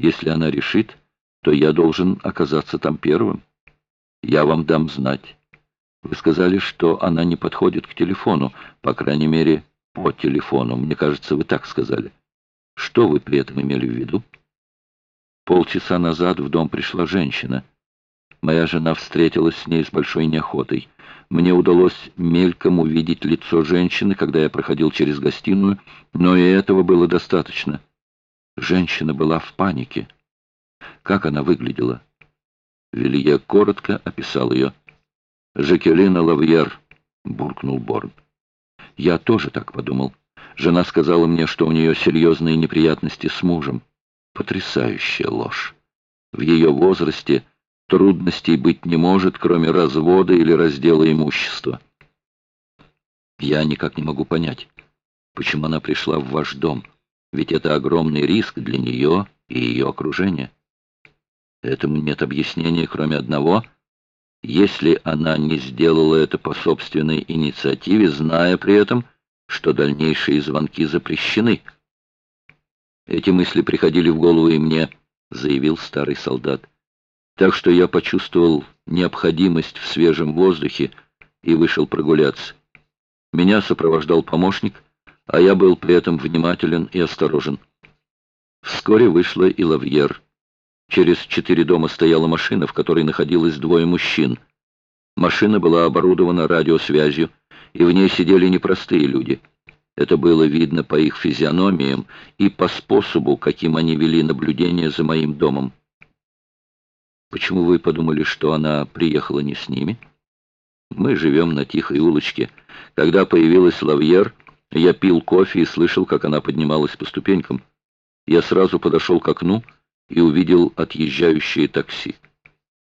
Если она решит, то я должен оказаться там первым. Я вам дам знать. Вы сказали, что она не подходит к телефону, по крайней мере, по телефону. Мне кажется, вы так сказали. Что вы при этом имели в виду? Полчаса назад в дом пришла женщина. Моя жена встретилась с ней с большой неохотой. Мне удалось мельком увидеть лицо женщины, когда я проходил через гостиную, но и этого было достаточно. Женщина была в панике. Как она выглядела? Вилье коротко описал ее. «Жакелина Лавьер», — буркнул Борн. «Я тоже так подумал. Жена сказала мне, что у нее серьезные неприятности с мужем. Потрясающая ложь. В ее возрасте трудностей быть не может, кроме развода или раздела имущества. Я никак не могу понять, почему она пришла в ваш дом, ведь это огромный риск для нее и ее окружения. Этому нет объяснения, кроме одного. Если она не сделала это по собственной инициативе, зная при этом, что дальнейшие звонки запрещены. Эти мысли приходили в голову и мне, заявил старый солдат. Так что я почувствовал необходимость в свежем воздухе и вышел прогуляться. Меня сопровождал помощник, а я был при этом внимателен и осторожен. Вскоре вышла и Лавьер. Через четыре дома стояла машина, в которой находилось двое мужчин. Машина была оборудована радиосвязью, и в ней сидели непростые люди. Это было видно по их физиономиям и по способу, каким они вели наблюдение за моим домом. Почему вы подумали, что она приехала не с ними? Мы живем на тихой улочке. Когда появилась Лавьер, я пил кофе и слышал, как она поднималась по ступенькам. Я сразу подошел к окну и увидел отъезжающее такси.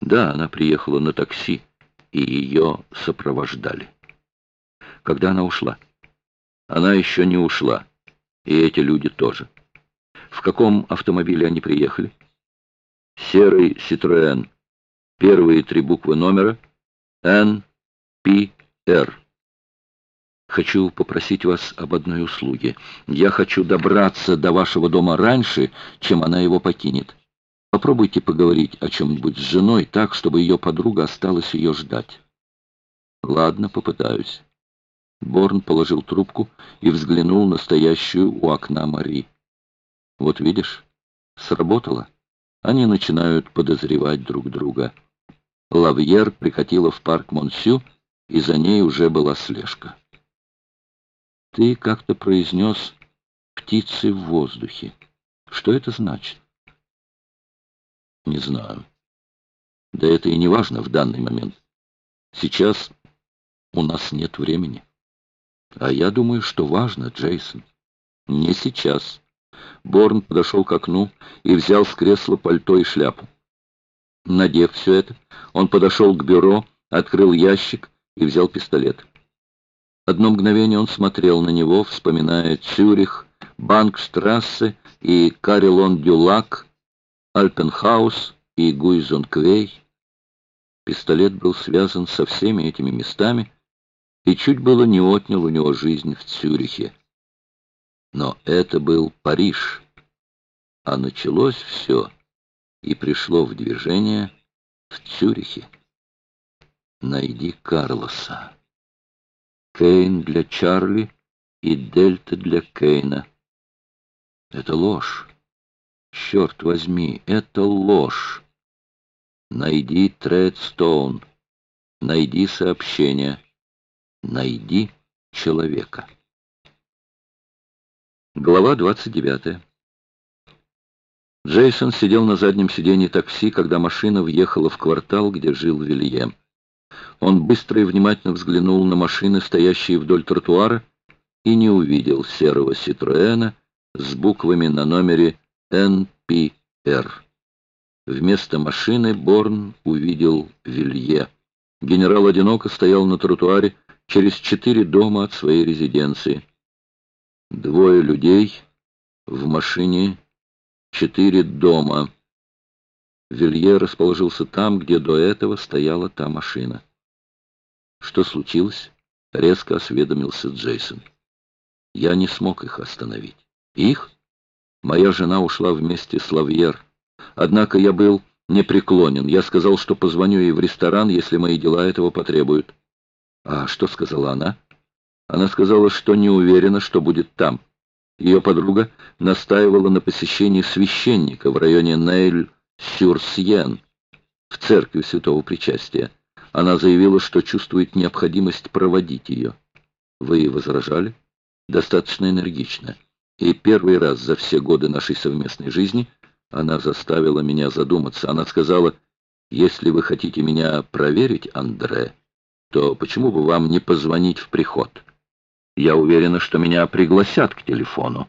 Да, она приехала на такси, и ее сопровождали. Когда она ушла? Она еще не ушла, и эти люди тоже. В каком автомобиле они приехали? Серый Citroën. Первые три буквы номера Н, П, Р. Хочу попросить вас об одной услуге. Я хочу добраться до вашего дома раньше, чем она его покинет. Попробуйте поговорить о чем-нибудь с женой так, чтобы ее подруга осталась ее ждать. Ладно, попытаюсь. Борн положил трубку и взглянул на стоящую у окна Мари. Вот видишь, сработало. Они начинают подозревать друг друга. Лавьер прикатила в парк Монсю, и за ней уже была слежка. Ты как-то произнес «птицы в воздухе». Что это значит? Не знаю. Да это и не важно в данный момент. Сейчас у нас нет времени. А я думаю, что важно, Джейсон. Не сейчас. Борн подошел к окну и взял с кресла пальто и шляпу. Надев все это, он подошел к бюро, открыл ящик и взял пистолет. Одно мгновение он смотрел на него, вспоминая Цюрих, Банкштрассе и Карелон-Дюлак, Альпенхаус и Гуйзонквей. Пистолет был связан со всеми этими местами и чуть было не отнял у него жизнь в Цюрихе. Но это был Париж, а началось все и пришло в движение в Цюрихе. Найди Карлоса. Кейн для Чарли и Дельта для Кейна. Это ложь. Черт возьми, это ложь. Найди Тредстоун. Найди сообщение. Найди человека. Глава 29. Джейсон сидел на заднем сиденье такси, когда машина въехала в квартал, где жил Вильям. Он быстро и внимательно взглянул на машины, стоящие вдоль тротуара, и не увидел серого Ситроэна с буквами на номере НПР. Вместо машины Борн увидел Вилье. Генерал одиноко стоял на тротуаре через четыре дома от своей резиденции. Двое людей в машине, четыре дома. Вилье расположился там, где до этого стояла та машина. «Что случилось?» — резко осведомился Джейсон. «Я не смог их остановить». «Их?» «Моя жена ушла вместе с Лавьер. Однако я был непреклонен. Я сказал, что позвоню ей в ресторан, если мои дела этого потребуют. А что сказала она? Она сказала, что не уверена, что будет там. Ее подруга настаивала на посещении священника в районе Нейль-Сюрсьен, в церкви Святого Причастия. Она заявила, что чувствует необходимость проводить ее. Вы возражали? Достаточно энергично. И первый раз за все годы нашей совместной жизни она заставила меня задуматься. Она сказала, если вы хотите меня проверить, Андре, то почему бы вам не позвонить в приход? Я уверена, что меня пригласят к телефону.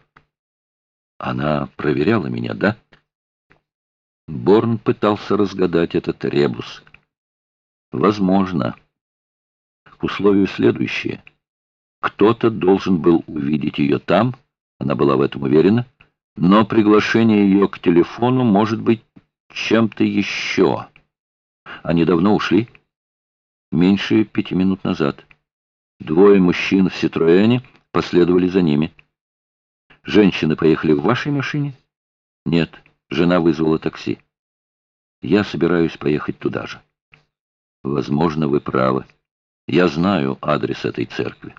Она проверяла меня, да? Борн пытался разгадать этот ребус. Возможно. Условие следующее. Кто-то должен был увидеть ее там, она была в этом уверена, но приглашение ее к телефону может быть чем-то еще. Они давно ушли? Меньше пяти минут назад. Двое мужчин в Ситроэне последовали за ними. Женщины поехали в вашей машине? Нет, жена вызвала такси. Я собираюсь поехать туда же. Возможно, вы правы. Я знаю адрес этой церкви.